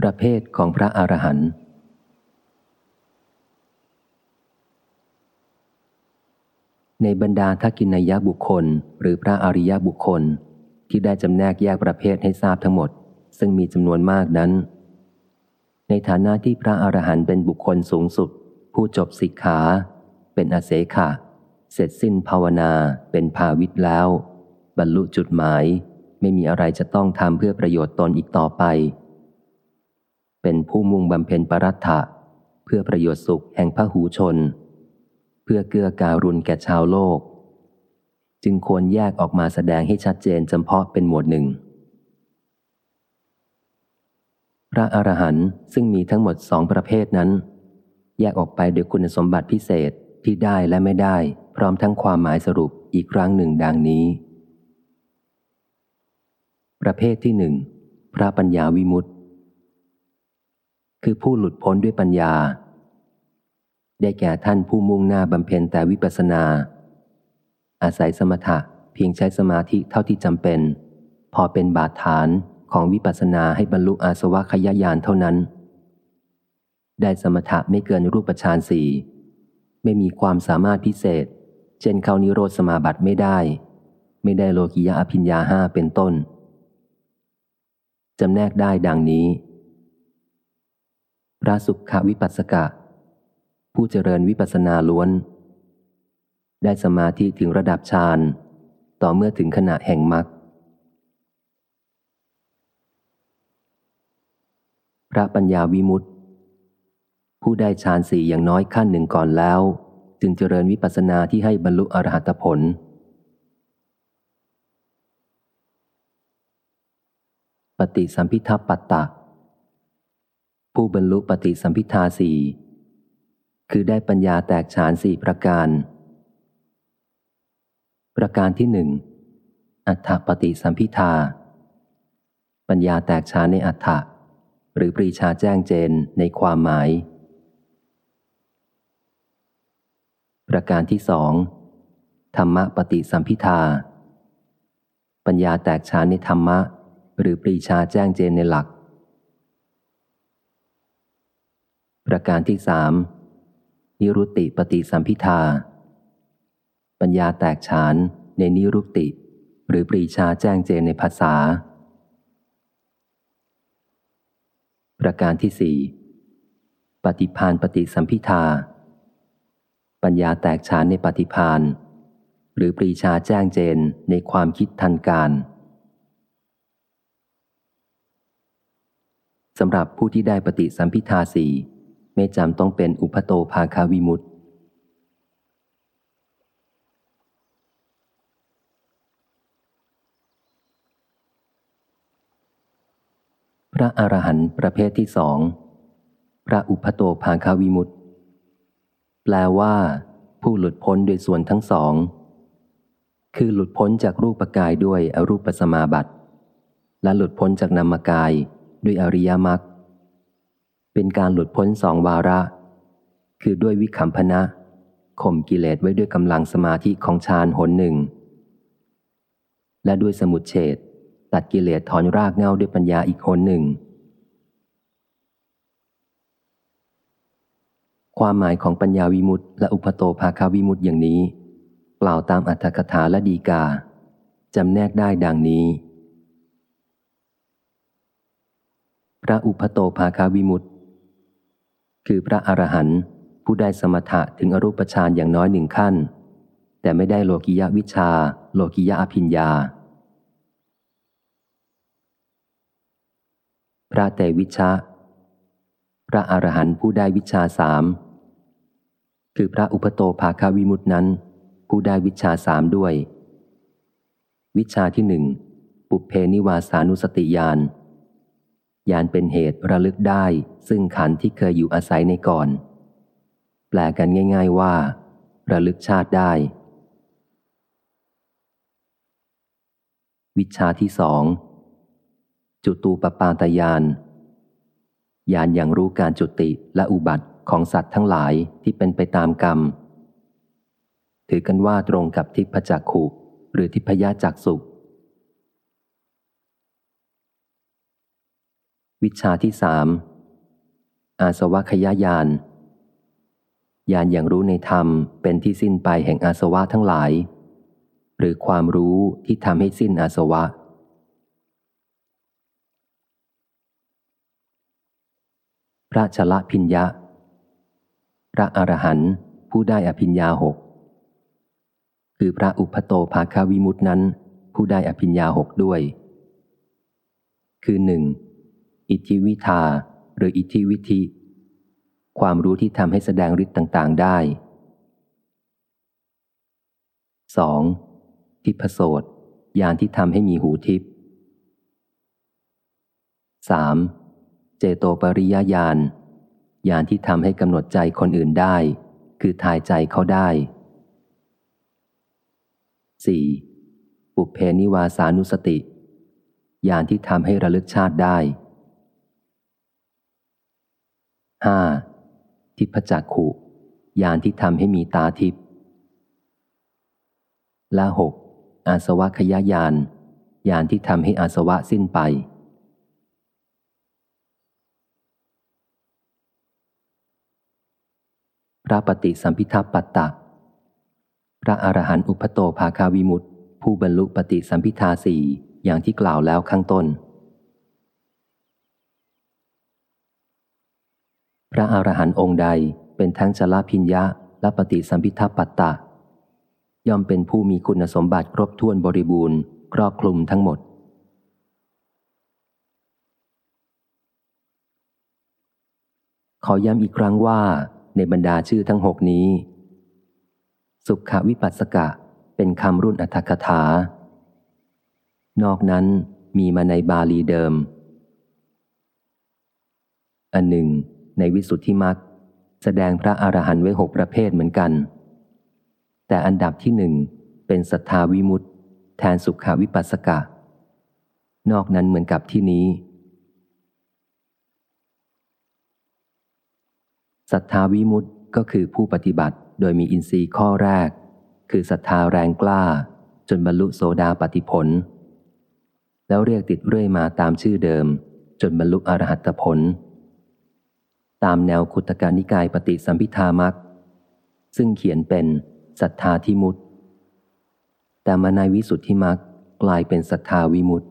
ประเภทของพระอรหันต์ในบรรดาทักินยบุคคล หรือพระอริยบุคคล ที่ได้จำแนกแยกประเภทให้ทราบทั้งหมด ซึ่งมีจำนวนมากนั้น ในฐานะที่พระอรหันต์เป็นบุคคลสูงสุด ผู้จบสิกขา เป็นอาเสขะ เสร็จสิ้นภาวนาเป็นภาวิตแล้ว บรรลุจุดหมาย ไม่มีอะไรจะต้องทำเพื่อประโยชน์ตนอีกต่อไป เป็นผู้มุ่งบำเพ็ญปรัตถะเพื่อประโยชน์สุขแห่งพระหูชน เพื่อเกื้อการุณแก่ชาวโลก จึงควรแยกออกมาแสดงให้ชัดเจนจำเพาะเป็นหมวดหนึ่ง พระอรหันต์ซึ่งมีทั้งหมดสองประเภทนั้น แยกออกไปโดยคุณสมบัติพิเศษที่ได้และไม่ได้ พร้อมทั้งความหมายสรุปอีกครั้งหนึ่งดังนี้ ประเภทที่หนึ่งพระปัญญาวิมุตติ คือผู้หลุดพ้นด้วยปัญญา ได้แก่ท่านผู้มุ่งหน้าบำเพ็ญแต่วิปัสนา อาศัยสมถะเพียงใช้สมาธิเท่าที่จำเป็น พอเป็นบาดฐานของวิปัสนาให้บรรลุอาสวะขยายานเท่านั้น ได้สมถะไม่เกินรูปฌานสี่ไม่มีความสามารถพิเศษ เช่นเข้านิโรธสมาบัติไม่ได้ ไม่ได้โลกิยาอภิญญาห้าเป็นต้นจำแนกได้ดังนี้ พระสุขวิปัสสกะ ผู้เจริญวิปัสนาล้วน ได้สมาธิถึงระดับฌานต่อเมื่อถึงขณะแห่งมรรคพระปัญญาวิมุตติ ผู้ได้ฌานสี่อย่างน้อยขั้นหนึ่งก่อนแล้ว จึงเจริญวิปัสนาที่ให้บรรลุอรหัตผล ปฏิสัมพิทัปปัตตะ ผู้บรรลุปฏิสัมพิทาสี่คือได้ปัญญาแตกฉานสี่ประการ ประการที่หนึ่งอัฏฐปฏิสัมพิทา ปัญญาแตกฉานในอัฏฐะหรือปรีชาแจ้งเจนในความหมาย ประการที่สองธรรมปฏิสัมพิทา ปัญญาแตกฉานในธรรมะ หรือปรีชาแจ้งเจนในหลัก ประการที่สามนิรุตติปฏิสัมพิทา ปัญญาแตกฉานในนิรุตติ หรือปรีชาแจ้งเจนในภาษา ประการที่สี่ปฏิพานปฏิสัมพิทา ปัญญาแตกฉานในปฏิพานหรือปรีชาแจ้งเจนในความคิดทันการสำหรับผู้ที่ได้ปฏิสัมพิทาสี่ ไม่จำต้องเป็นอุปโตภาคาวิมุตติ พระอรหันต์ประเภทที่สองพระอุปโตภาคาวิมุตติ แปลว่า ผู้หลุดพ้นโดยส่วนทั้งสอง คือหลุดพ้นจากรูปกายด้วยอรูปสมาบัติ และหลุดพ้นจากนามกายด้วยอริยมรรค เป็นการหลุดพ้นสองวาระ คือด้วยวิคัมพนะข่มกิเลสไว้ด้วยกำลังสมาธิของฌานหนหนึ่ง และด้วยสมุดเฉดตัดกิเลสถอนรากเงาด้วยปัญญาอีกหนหนึ่ง ความหมายของปัญญาวิมุตต์และอุปโตภาคาวิมุตต์อย่างนี้ กล่าวตามอัตถกถาและดีกาจำแนกได้ดังนี้ พระอุปโตภาคาวิมุตต์ คือพระอรหันต์ผู้ได้สมถะถึงอรูปฌานอย่างน้อยหนึ่งขั้น แต่ไม่ได้โลกิยะวิชา โลกิยะอภิญญา พระเตวิชะ พระอรหันต์ผู้ได้วิชาสามคือพระอุปโตภาคาวิมุตินั้น ผู้ได้วิชาสามด้วย วิชาที่หนึ่งปุเพนิวาสานุสติยาน ยานเป็นเหตุระลึกได้ ซึ่งขันที่เคยอยู่อาศัยในก่อน แปลกันง่าย ๆว่า ระลึกชาติได้ วิชาที่สองจุตูปปาตยานยานอย่างรู้การจุติและอุบัติของสัตว์ทั้งหลายที่เป็นไปตามกรรม ถือกันว่าตรงกับทิพจักขุ หรือทิพยจักสุ วิชาที่สามอาสวะขยายานญาณอย่างรู้ในธรรมเป็นที่สิ้นไปแห่งอาสวะทั้งหลาย หรือความรู้ที่ทำให้สิ้นอาสวะ พระชละพิญญะ พระอรหันต์ผู้ได้อภิญญาหกคือพระอุปโตภาคาวิมุตินั้น ผู้ได้อภิญญาหกด้วย คือหนึ่ง อิทธิวิทาหรืออิทธิวิธีความรู้ที่ทำให้แสดงฤทธิ์ต่าง ๆ ได้ 2. ทิพโสตยานที่ทำให้มีหูทิพ 3. เจโตปริยญาณญาณที่ทำให้กำหนดใจคนอื่นได้ คือทายใจเขาได้ 4. ปุเพนิวาสานุสติญาณที่ทำให้ระลึกชาติได้ 5. ทิพจักขุยานที่ทำให้มีตาทิพและหกอาสวะขยายานยานที่ทำให้อาสวะสิ้นไป พระปฏิสัมพิทัปปัตตะ พระอรหันต์อุปโตภาคาวิมุตผู้บรรลุปฏิสัมพิทาสี่อย่างที่กล่าวแล้วข้างต้นพ ระอรหันต์องค์ใดเป็นทั้งชลพิญญะและปฏิสัมพิทัปัตตะ ย่อมเป็นผู้มีคุณสมบัติครบถ้วนบริบูรณ์ ครอบคลุมทั้งหมด ขอย้ำอีกครั้งว่าในบรรดาชื่อทั้งหกนี้ สุขวิปัสสกะเป็นคำรุ่นอัตถกถา นอกนั้นมีมาในบาลีเดิม อันหนึ่ง ในวิสุทธิมรรคแสดงพระอรหันต์ไว้หกประเภทเหมือนกัน แต่อันดับที่หนึ่งเป็นศรัทธาวิมุตต์แทนสุขาวิปัสสกะ นอกนั้นเหมือนกับที่นี้ศรัทธาวิมุตต์ก็คือผู้ปฏิบัติโดยมีอินทรีย์ข้อแรก คือศรัทธาแรงกล้า จนบรรลุโสดาปติผล แล้วเรียกติดเรื่อยมาตามชื่อเดิม จนบรรลุอรหัตผล ตามแนวคุตการนิกายปฏิสัมพิธามักซึ่งเขียนเป็นศรัทธาทิมุตแต่มาในวิสุทธิมักกลายเป็นศรัทธาวิมุตติ